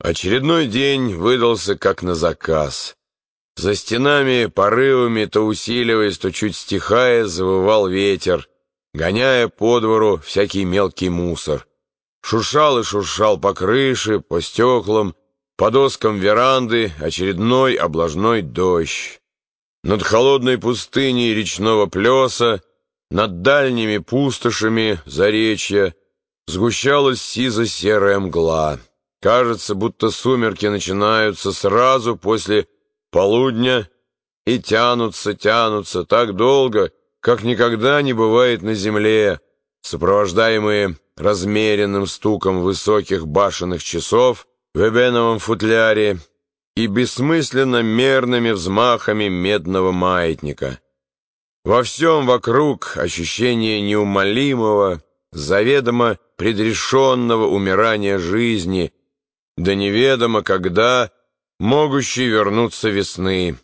Очередной день выдался как на заказ. За стенами, порывами, то усиливаясь, то чуть стихая, завывал ветер, гоняя по двору всякий мелкий мусор. Шуршал и шуршал по крыше, по стеклам, по доскам веранды очередной облажной дождь. Над холодной пустыней речного плеса, над дальними пустошами заречья сгущалась сизо-серая мгла. Кажется, будто сумерки начинаются сразу после полудня и тянутся, тянутся так долго, как никогда не бывает на земле, сопровождаемые размеренным стуком высоких башенных часов в эбеновом футляре и бессмысленно мерными взмахами медного маятника. Во всем вокруг ощущение неумолимого, заведомо предрешенного умирания жизни — да неведомо когда, могущей вернуться весны.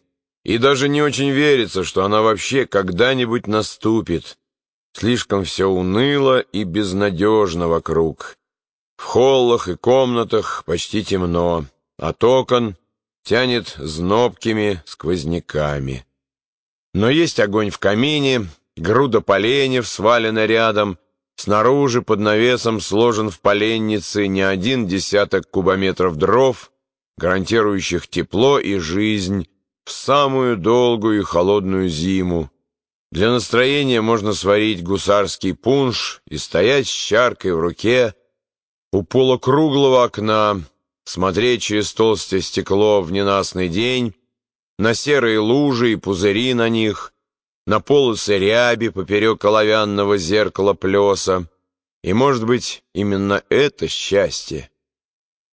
И даже не очень верится, что она вообще когда-нибудь наступит. Слишком все уныло и безнадежно вокруг. В холлах и комнатах почти темно, от окон тянет знобкими сквозняками. Но есть огонь в камине, груда поленьев свалена рядом — Снаружи под навесом сложен в поленнице не один десяток кубометров дров, гарантирующих тепло и жизнь в самую долгую и холодную зиму. Для настроения можно сварить гусарский пунш и стоять с чаркой в руке у полукруглого окна, смотреть через толстое стекло в ненастный день, на серые лужи и пузыри на них, на полосы ряби поперек оловянного зеркала плеса. И, может быть, именно это счастье.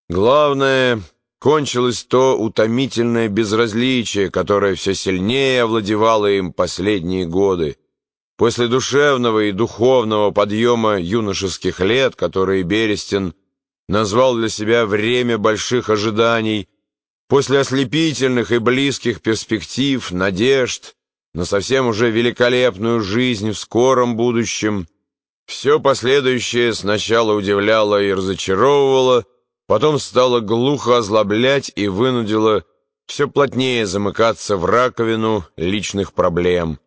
Главное, кончилось то утомительное безразличие, которое все сильнее овладевало им последние годы. После душевного и духовного подъема юношеских лет, которые Берестин назвал для себя «время больших ожиданий», после ослепительных и близких перспектив, надежд — на совсем уже великолепную жизнь в скором будущем. Все последующее сначала удивляло и разочаровывало, потом стало глухо озлоблять и вынудило все плотнее замыкаться в раковину личных проблем.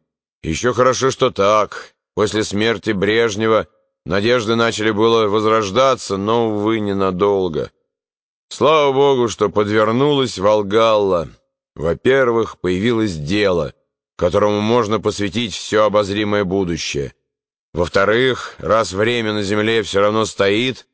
Еще хорошо, что так. После смерти Брежнева надежды начали было возрождаться, но, увы, ненадолго. Слава богу, что подвернулась Волгалла. Во-первых, появилось дело — которому можно посвятить все обозримое будущее. Во-вторых, раз время на Земле все равно стоит,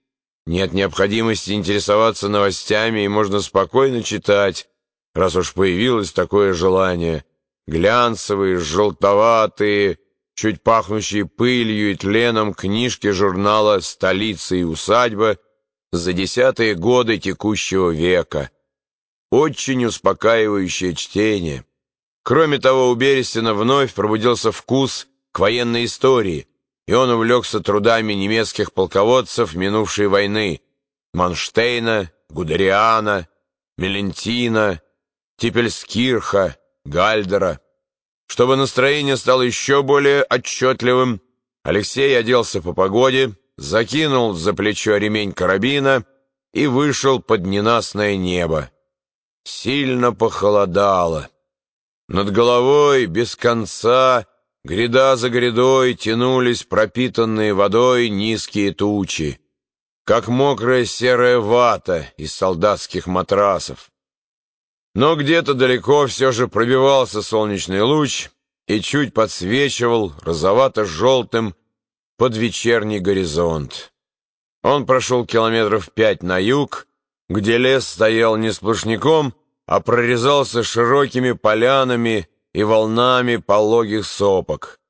нет необходимости интересоваться новостями и можно спокойно читать, раз уж появилось такое желание. Глянцевые, желтоватые, чуть пахнущие пылью и тленом книжки журнала «Столица и усадьба» за десятые годы текущего века. Очень успокаивающее чтение. Кроме того, у Берестина вновь пробудился вкус к военной истории, и он увлекся трудами немецких полководцев минувшей войны Манштейна, Гудериана, Мелентина, Типельскирха, Гальдера. Чтобы настроение стало еще более отчетливым, Алексей оделся по погоде, закинул за плечо ремень карабина и вышел под ненастное небо. Сильно похолодало. Над головой без конца, гряда за грядой, тянулись пропитанные водой низкие тучи, как мокрая серая вата из солдатских матрасов. Но где-то далеко все же пробивался солнечный луч и чуть подсвечивал розовато-желтым под вечерний горизонт. Он прошел километров пять на юг, где лес стоял не сплошняком, а прорезался широкими полянами и волнами пологих сопок.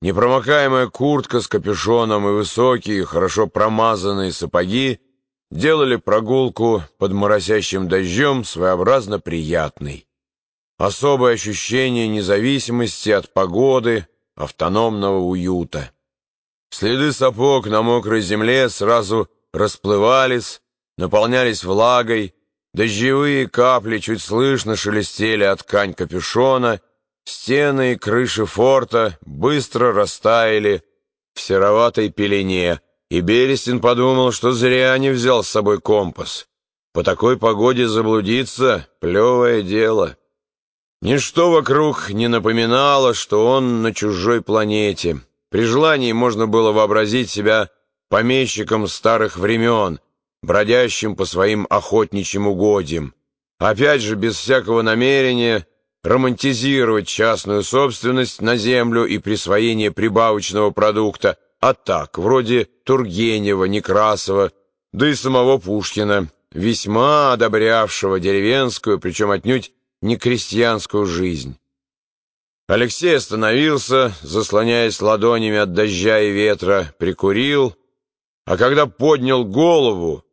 Непромокаемая куртка с капюшоном и высокие, хорошо промазанные сапоги делали прогулку под моросящим дождем своеобразно приятной. Особое ощущение независимости от погоды, автономного уюта. Следы сапог на мокрой земле сразу расплывались, наполнялись влагой, Дождевые капли чуть слышно шелестели от ткань капюшона, стены и крыши форта быстро растаяли в сероватой пелене, и Берестин подумал, что зря не взял с собой компас. по такой погоде заблудиться — плевое дело. Ничто вокруг не напоминало, что он на чужой планете. При желании можно было вообразить себя помещиком старых времен, бродящим по своим охотничьим угодьям. Опять же, без всякого намерения романтизировать частную собственность на землю и присвоение прибавочного продукта, а так, вроде Тургенева, Некрасова, да и самого Пушкина, весьма одобрявшего деревенскую, причем отнюдь не крестьянскую жизнь. Алексей остановился, заслоняясь ладонями от дождя и ветра, прикурил, а когда поднял голову,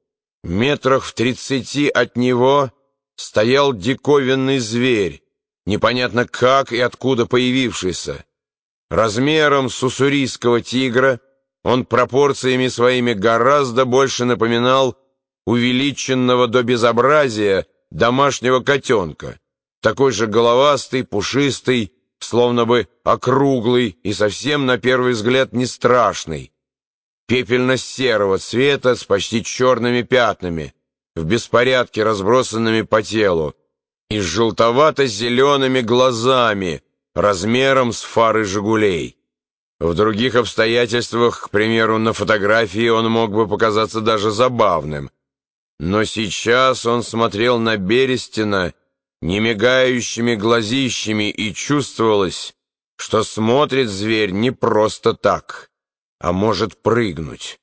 метрах в тридцати от него стоял диковинный зверь, непонятно как и откуда появившийся. Размером с уссурийского тигра он пропорциями своими гораздо больше напоминал увеличенного до безобразия домашнего котенка такой же головастый, пушистый, словно бы округлый и совсем на первый взгляд не страшный, пепельно-серого цвета с почти черными пятнами, в беспорядке разбросанными по телу, и с желтовато-зелеными глазами, размером с фары «Жигулей». В других обстоятельствах, к примеру, на фотографии он мог бы показаться даже забавным. Но сейчас он смотрел на Берестина немигающими глазищами, и чувствовалось, что смотрит зверь не просто так, а может прыгнуть.